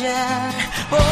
imagine. Oh.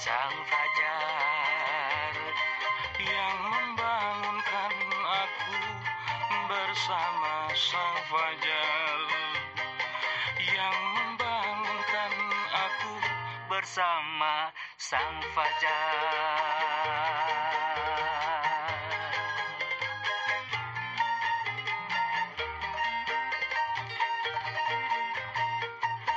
Sang fajar yang membangunkan aku bersama sang fajar. Yang membangunkan aku bersama sang fajar